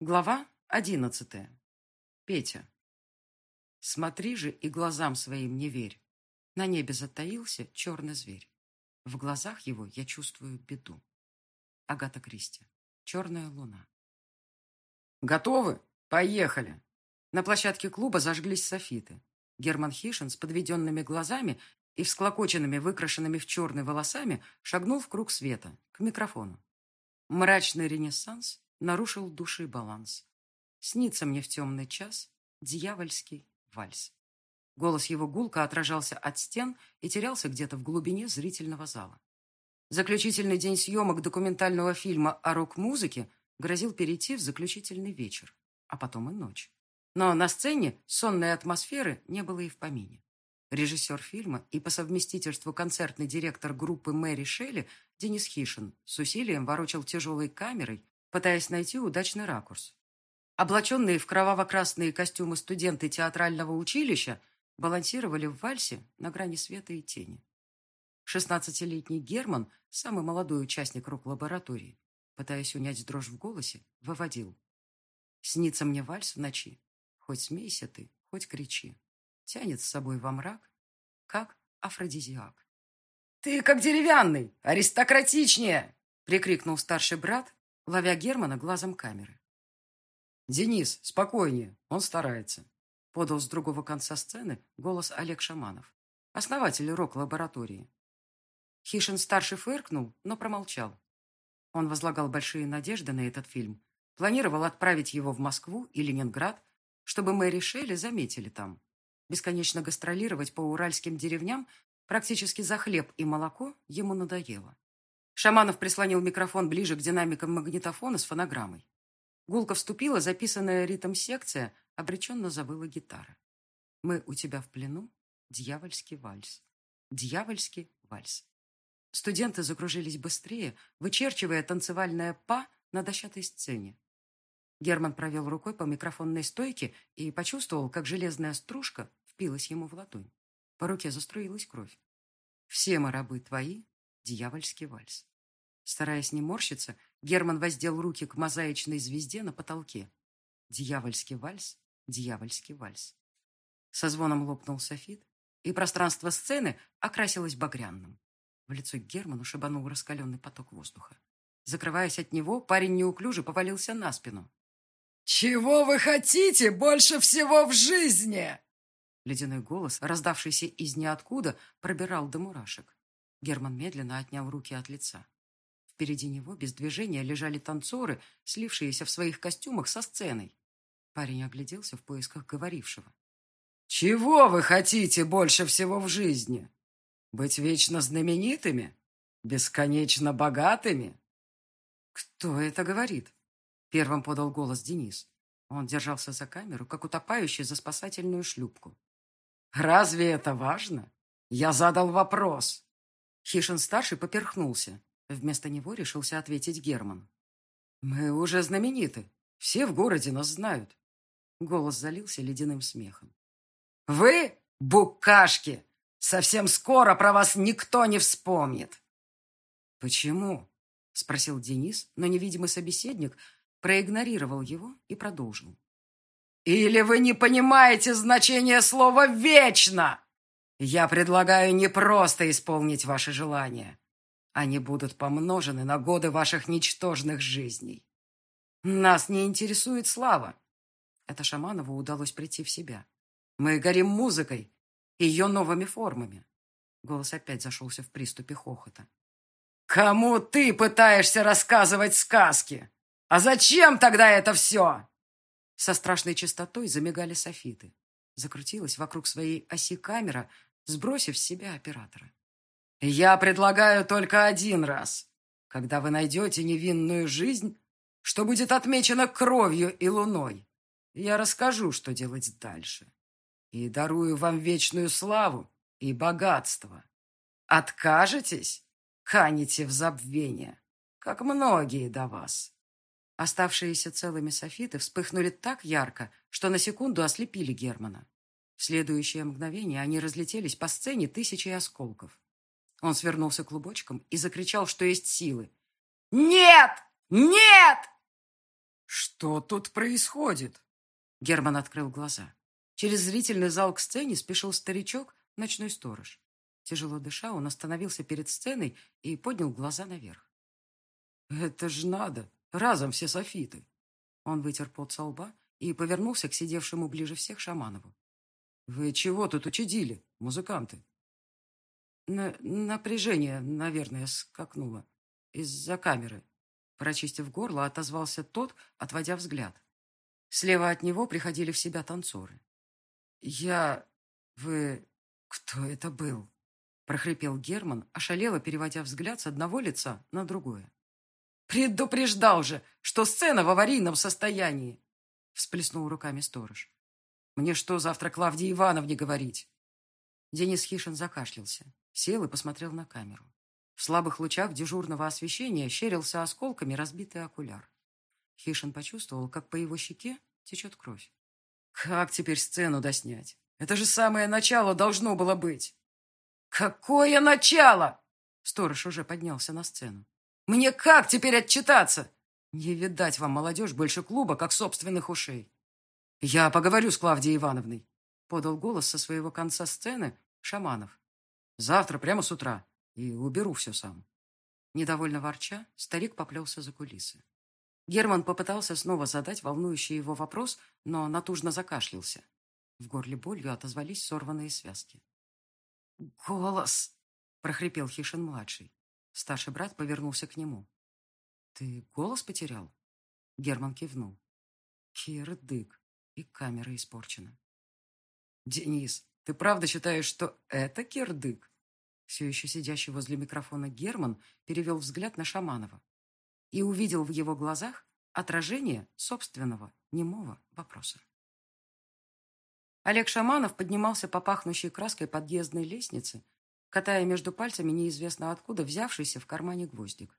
Глава одиннадцатая. Петя. Смотри же и глазам своим не верь. На небе затаился черный зверь. В глазах его я чувствую беду. Агата Кристи. Черная луна. Готовы? Поехали. На площадке клуба зажглись софиты. Герман Хишин с подведенными глазами и всклокоченными, выкрашенными в черный волосами шагнул в круг света, к микрофону. Мрачный ренессанс нарушил души баланс. Снится мне в темный час дьявольский вальс. Голос его гулко отражался от стен и терялся где-то в глубине зрительного зала. Заключительный день съемок документального фильма о рок-музыке грозил перейти в заключительный вечер, а потом и ночь. Но на сцене сонной атмосферы не было и в помине. Режиссер фильма и по совместительству концертный директор группы Мэри Шелли Денис Хишин с усилием ворочал тяжелой камерой, пытаясь найти удачный ракурс. Облаченные в кроваво-красные костюмы студенты театрального училища балансировали в вальсе на грани света и тени. Шестнадцатилетний Герман, самый молодой участник рок-лаборатории, пытаясь унять дрожь в голосе, выводил. «Снится мне вальс в ночи. Хоть смейся ты, хоть кричи. Тянет с собой во мрак, как афродизиак». «Ты как деревянный! Аристократичнее!» прикрикнул старший брат, ловя Германа глазом камеры. «Денис, спокойнее, он старается», — подал с другого конца сцены голос Олег Шаманов, основатель рок-лаборатории. Хишин-старший фыркнул, но промолчал. Он возлагал большие надежды на этот фильм, планировал отправить его в Москву и Ленинград, чтобы Мэри Шелли заметили там. Бесконечно гастролировать по уральским деревням практически за хлеб и молоко ему надоело. Шаманов прислонил микрофон ближе к динамикам магнитофона с фонограммой. Гулко вступила записанная ритм-секция, обреченно завыла гитара. «Мы у тебя в плену, дьявольский вальс». Дьявольский вальс. Студенты закружились быстрее, вычерчивая танцевальное «па» на дощатой сцене. Герман провел рукой по микрофонной стойке и почувствовал, как железная стружка впилась ему в ладонь. По руке заструилась кровь. «Все мы рабы твои, дьявольский вальс». Стараясь не морщиться, Герман воздел руки к мозаичной звезде на потолке. Дьявольский вальс, дьявольский вальс. Со звоном лопнул софит, и пространство сцены окрасилось багряным. В лицо Герману шибанул раскаленный поток воздуха. Закрываясь от него, парень неуклюже повалился на спину. «Чего вы хотите больше всего в жизни?» Ледяной голос, раздавшийся из ниоткуда, пробирал до мурашек. Герман медленно отнял руки от лица. Впереди него без движения лежали танцоры, слившиеся в своих костюмах со сценой. Парень огляделся в поисках говорившего. «Чего вы хотите больше всего в жизни? Быть вечно знаменитыми? Бесконечно богатыми?» «Кто это говорит?» Первым подал голос Денис. Он держался за камеру, как утопающий за спасательную шлюпку. «Разве это важно? Я задал вопрос». Хишин-старший поперхнулся. Вместо него решился ответить Герман. «Мы уже знамениты. Все в городе нас знают». Голос залился ледяным смехом. «Вы, букашки, совсем скоро про вас никто не вспомнит». «Почему?» — спросил Денис, но невидимый собеседник проигнорировал его и продолжил. «Или вы не понимаете значение слова «вечно»?» Я предлагаю не просто исполнить ваши желания, они будут помножены на годы ваших ничтожных жизней. Нас не интересует слава. Это Шаманову удалось прийти в себя. Мы горим музыкой, ее новыми формами. Голос опять зашелся в приступе хохота. «Кому ты пытаешься рассказывать сказки? А зачем тогда это все?» Со страшной частотой замигали софиты. Закрутилась вокруг своей оси камера, сбросив с себя оператора. Я предлагаю только один раз, когда вы найдете невинную жизнь, что будет отмечено кровью и луной. Я расскажу, что делать дальше. И дарую вам вечную славу и богатство. Откажетесь? Канете в забвение, как многие до вас. Оставшиеся целыми софиты вспыхнули так ярко, что на секунду ослепили Германа. В следующее мгновение они разлетелись по сцене тысячей осколков. Он свернулся клубочком и закричал, что есть силы. «Нет! Нет!» «Что тут происходит?» Герман открыл глаза. Через зрительный зал к сцене спешил старичок, ночной сторож. Тяжело дыша, он остановился перед сценой и поднял глаза наверх. «Это ж надо! Разом все софиты!» Он вытер пот со лба и повернулся к сидевшему ближе всех Шаманову. «Вы чего тут учудили, музыканты?» На «Напряжение, наверное, скакнуло. Из-за камеры». Прочистив горло, отозвался тот, отводя взгляд. Слева от него приходили в себя танцоры. «Я... Вы... Кто это был?» прохрипел Герман, ошалело переводя взгляд с одного лица на другое. «Предупреждал же, что сцена в аварийном состоянии!» всплеснул руками сторож. «Мне что завтра Клавдии Ивановне говорить?» Денис Хишин закашлялся, сел и посмотрел на камеру. В слабых лучах дежурного освещения щерился осколками разбитый окуляр. Хишин почувствовал, как по его щеке течет кровь. «Как теперь сцену доснять? Это же самое начало должно было быть!» «Какое начало?» Сторож уже поднялся на сцену. «Мне как теперь отчитаться? Не видать вам, молодежь, больше клуба, как собственных ушей». «Я поговорю с Клавдией Ивановной», — подал голос со своего конца сцены Шаманов. «Завтра, прямо с утра, и уберу все сам». Недовольно ворча, старик поплелся за кулисы. Герман попытался снова задать волнующий его вопрос, но натужно закашлялся. В горле болью отозвались сорванные связки. «Голос!» — прохрипел Хишин-младший. Старший брат повернулся к нему. «Ты голос потерял?» Герман кивнул. Кирдык. И камера испорчена. «Денис, ты правда считаешь, что это кирдык?» Все еще сидящий возле микрофона Герман перевел взгляд на Шаманова и увидел в его глазах отражение собственного немого вопроса. Олег Шаманов поднимался по пахнущей краской подъездной лестнице, катая между пальцами неизвестно откуда взявшийся в кармане гвоздик.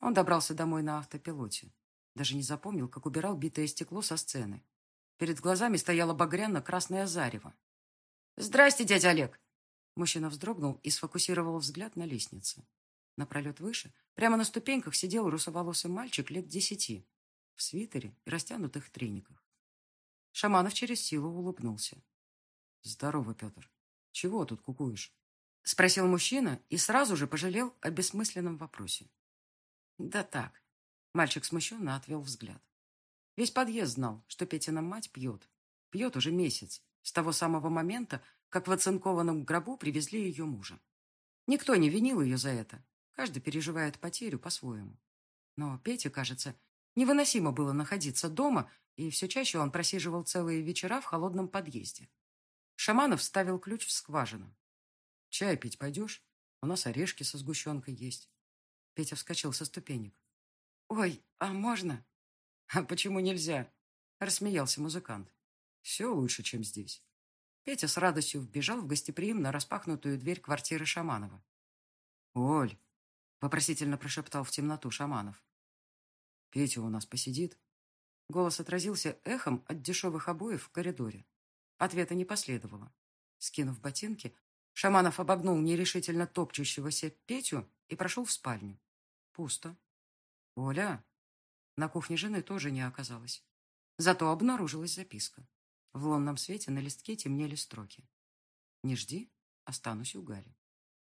Он добрался домой на автопилоте. Даже не запомнил, как убирал битое стекло со сцены. Перед глазами стояло багряно-красное зарево. «Здрасте, дядя Олег!» Мужчина вздрогнул и сфокусировал взгляд на лестнице. Напролет выше, прямо на ступеньках, сидел русоволосый мальчик лет десяти, в свитере и растянутых трениках. Шаманов через силу улыбнулся. «Здорово, Петр. Чего тут кукуешь?» Спросил мужчина и сразу же пожалел о бессмысленном вопросе. «Да так». Мальчик смущенно отвел взгляд. Весь подъезд знал, что Петина мать пьет. Пьет уже месяц, с того самого момента, как в оцинкованном гробу привезли ее мужа. Никто не винил ее за это. Каждый переживает потерю по-своему. Но Пете, кажется, невыносимо было находиться дома и все чаще он просиживал целые вечера в холодном подъезде. Шаманов вставил ключ в скважину. «Чай пить пойдешь? У нас орешки со сгущенкой есть». Петя вскочил со ступенек. «Ой, а можно?» «А почему нельзя?» Рассмеялся музыкант. «Все лучше, чем здесь». Петя с радостью вбежал в гостеприимно распахнутую дверь квартиры Шаманова. «Оль!» — вопросительно прошептал в темноту Шаманов. «Петя у нас посидит?» Голос отразился эхом от дешевых обоев в коридоре. Ответа не последовало. Скинув ботинки, Шаманов обогнул нерешительно топчущегося Петю и прошел в спальню. Пусто. «Оля!» На кухне жены тоже не оказалось. Зато обнаружилась записка. В лунном свете на листке темнели строки. «Не жди, останусь у Гали».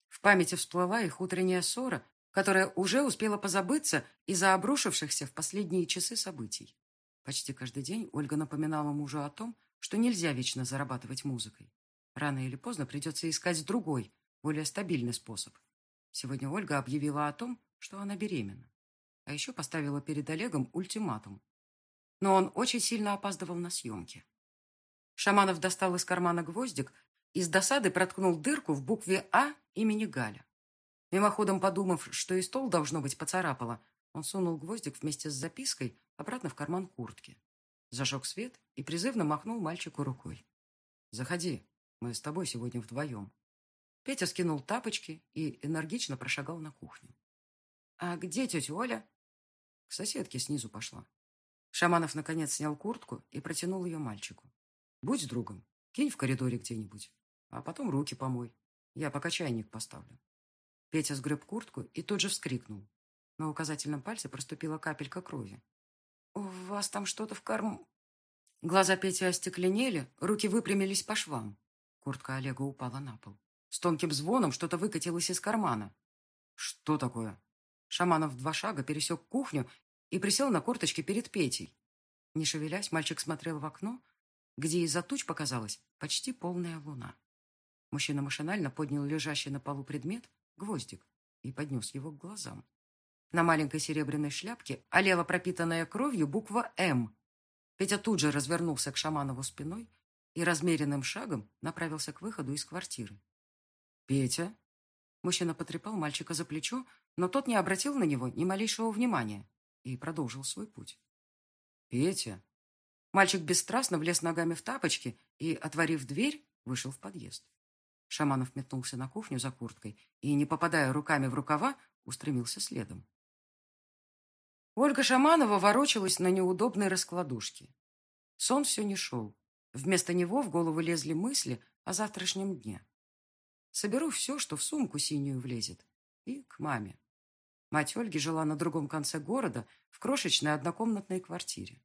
В памяти всплыла их утренняя ссора, которая уже успела позабыться из-за обрушившихся в последние часы событий. Почти каждый день Ольга напоминала мужу о том, что нельзя вечно зарабатывать музыкой. Рано или поздно придется искать другой, более стабильный способ. Сегодня Ольга объявила о том, что она беременна. А еще поставила перед Олегом ультиматум. Но он очень сильно опаздывал на съемки. Шаманов достал из кармана гвоздик и с досады проткнул дырку в букве «А» имени Галя. Мимоходом подумав, что и стол, должно быть, поцарапало, он сунул гвоздик вместе с запиской обратно в карман куртки. Зажег свет и призывно махнул мальчику рукой. «Заходи, мы с тобой сегодня вдвоем». Петя скинул тапочки и энергично прошагал на кухню. «А где тетя Оля?» К соседке снизу пошла. Шаманов наконец снял куртку и протянул ее мальчику. «Будь другом, кинь в коридоре где-нибудь, а потом руки помой. Я пока чайник поставлю». Петя сгреб куртку и тут же вскрикнул. На указательном пальце проступила капелька крови. «У вас там что-то в карм...» Глаза Пети остекленели, руки выпрямились по швам. Куртка Олега упала на пол. С тонким звоном что-то выкатилось из кармана. «Что такое?» Шаманов два шага пересек кухню и присел на корточки перед Петей. Не шевелясь, мальчик смотрел в окно, где из-за туч показалась почти полная луна. Мужчина машинально поднял лежащий на полу предмет, гвоздик, и поднес его к глазам. На маленькой серебряной шляпке олела пропитанная кровью буква «М». Петя тут же развернулся к Шаманову спиной и размеренным шагом направился к выходу из квартиры. «Петя?» Мужчина потрепал мальчика за плечо, но тот не обратил на него ни малейшего внимания и продолжил свой путь. «Петя!» Мальчик бесстрастно влез ногами в тапочки и, отворив дверь, вышел в подъезд. Шаманов метнулся на кухню за курткой и, не попадая руками в рукава, устремился следом. Ольга Шаманова ворочалась на неудобной раскладушке. Сон все не шел. Вместо него в голову лезли мысли о завтрашнем дне. Соберу все, что в сумку синюю влезет, и к маме. Мать Ольги жила на другом конце города, в крошечной однокомнатной квартире.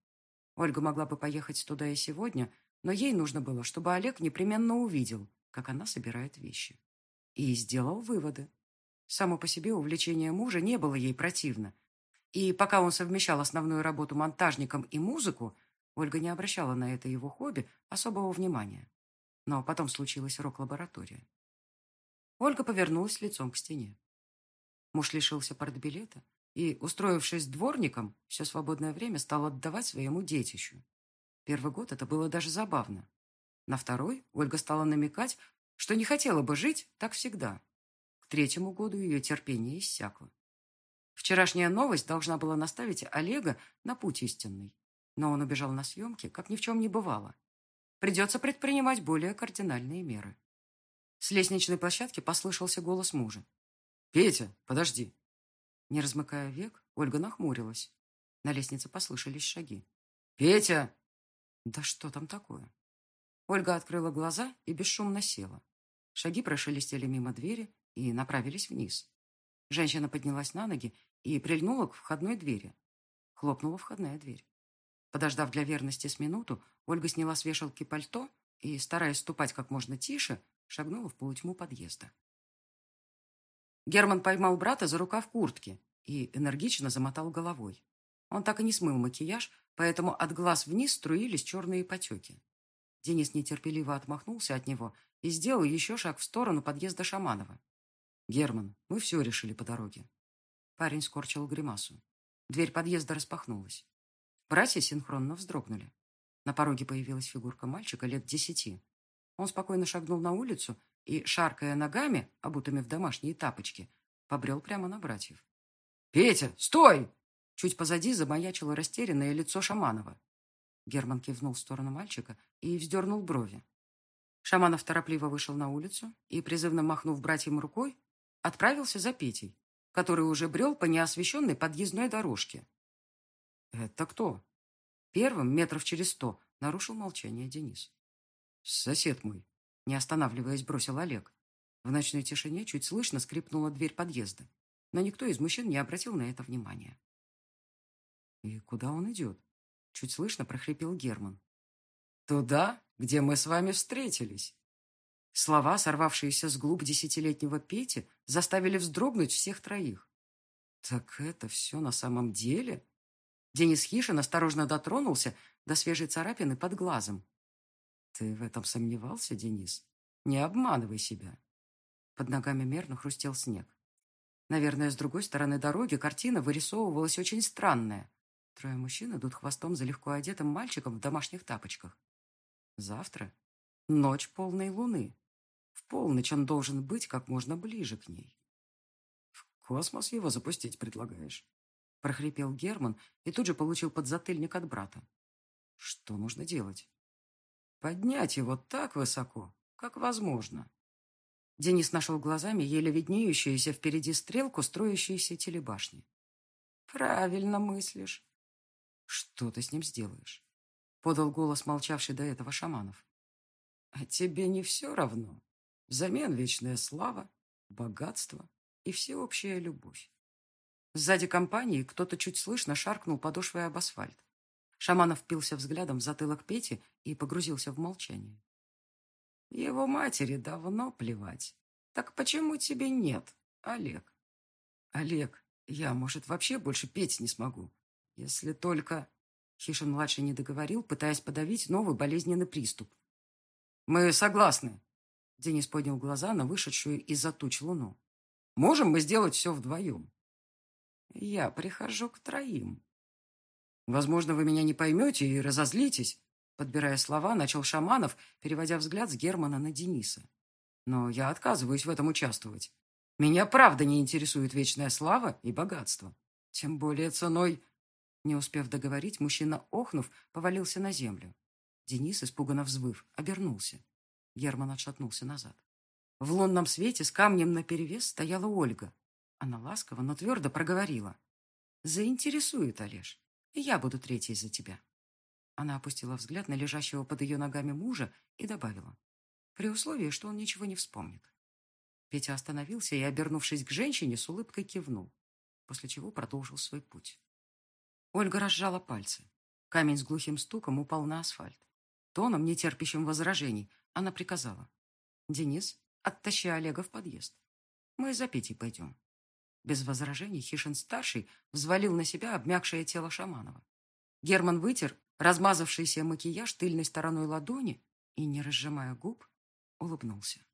Ольга могла бы поехать туда и сегодня, но ей нужно было, чтобы Олег непременно увидел, как она собирает вещи. И сделал выводы. Само по себе увлечение мужа не было ей противно. И пока он совмещал основную работу монтажником и музыку, Ольга не обращала на это его хобби особого внимания. Но потом случилась рок-лаборатория. Ольга повернулась лицом к стене. Муж лишился портбилета и, устроившись дворником, все свободное время стал отдавать своему детищу. Первый год это было даже забавно. На второй Ольга стала намекать, что не хотела бы жить так всегда. К третьему году ее терпение иссякло. Вчерашняя новость должна была наставить Олега на путь истинный, но он убежал на съемки, как ни в чем не бывало. Придется предпринимать более кардинальные меры. С лестничной площадки послышался голос мужа. «Петя, подожди!» Не размыкая век, Ольга нахмурилась. На лестнице послышались шаги. «Петя!» «Да что там такое?» Ольга открыла глаза и бесшумно села. Шаги прошелестели мимо двери и направились вниз. Женщина поднялась на ноги и прильнула к входной двери. Хлопнула входная дверь. Подождав для верности с минуту, Ольга сняла с вешалки пальто и, стараясь ступать как можно тише, шагнула в полутьму подъезда. Герман поймал брата за рукав куртки и энергично замотал головой. Он так и не смыл макияж, поэтому от глаз вниз струились черные потеки. Денис нетерпеливо отмахнулся от него и сделал еще шаг в сторону подъезда Шаманова. «Герман, мы все решили по дороге». Парень скорчил гримасу. Дверь подъезда распахнулась. Братья синхронно вздрогнули. На пороге появилась фигурка мальчика лет десяти. Он спокойно шагнул на улицу и, шаркая ногами, обутыми в домашние тапочки, побрел прямо на братьев. «Петя, стой!» Чуть позади замаячило растерянное лицо Шаманова. Герман кивнул в сторону мальчика и вздернул брови. Шаманов торопливо вышел на улицу и, призывно махнув братьям рукой, отправился за Петей, который уже брел по неосвещенной подъездной дорожке. «Это кто?» Первым, метров через сто, нарушил молчание Денис. «Сосед мой», — не останавливаясь, бросил Олег. В ночной тишине чуть слышно скрипнула дверь подъезда, но никто из мужчин не обратил на это внимания. «И куда он идет?» — чуть слышно прохрипел Герман. «Туда, где мы с вами встретились». Слова, сорвавшиеся с глуб десятилетнего Пети, заставили вздрогнуть всех троих. «Так это все на самом деле?» Денис Хишин осторожно дотронулся до свежей царапины под глазом, ты в этом сомневался, Денис? Не обманывай себя. Под ногами мерно хрустел снег. Наверное, с другой стороны дороги картина вырисовывалась очень странная. Трое мужчин идут хвостом за легко одетым мальчиком в домашних тапочках. Завтра ночь полной луны. В полночь он должен быть как можно ближе к ней. В космос его запустить предлагаешь? прохрипел Герман и тут же получил подзатыльник от брата. Что нужно делать? Поднять его так высоко, как возможно. Денис нашел глазами еле виднеющуюся впереди стрелку строящейся телебашни. «Правильно мыслишь». «Что ты с ним сделаешь?» — подал голос молчавший до этого шаманов. «А тебе не все равно. Взамен вечная слава, богатство и всеобщая любовь». Сзади компании кто-то чуть слышно шаркнул подошвой об асфальт. Шаманов впился взглядом в затылок Пети и погрузился в молчание. Его матери давно плевать. Так почему тебе нет, Олег? Олег, я, может, вообще больше петь не смогу. Если только... Хишин-младший не договорил, пытаясь подавить новый болезненный приступ. «Мы согласны», — Денис поднял глаза на вышедшую из-за туч луну. «Можем мы сделать все вдвоем?» «Я прихожу к троим». «Возможно, вы меня не поймете и разозлитесь», подбирая слова, начал Шаманов, переводя взгляд с Германа на Дениса. «Но я отказываюсь в этом участвовать. Меня правда не интересует вечная слава и богатство. Тем более ценой...» Не успев договорить, мужчина, охнув, повалился на землю. Денис, испуганно взвыв, обернулся. Герман отшатнулся назад. В лунном свете с камнем наперевес стояла Ольга. Она ласково, но твердо проговорила. «Заинтересует, Олеж. Я буду третьей за тебя». Она опустила взгляд на лежащего под ее ногами мужа и добавила. При условии, что он ничего не вспомнит. Петя остановился и, обернувшись к женщине, с улыбкой кивнул, после чего продолжил свой путь. Ольга разжала пальцы. Камень с глухим стуком упал на асфальт. Тоном, не терпящим возражений, она приказала. «Денис, оттащи Олега в подъезд. Мы за Петей пойдем». Без возражений Хишин-старший взвалил на себя обмякшее тело Шаманова. Герман вытер размазавшийся макияж тыльной стороной ладони и, не разжимая губ, улыбнулся.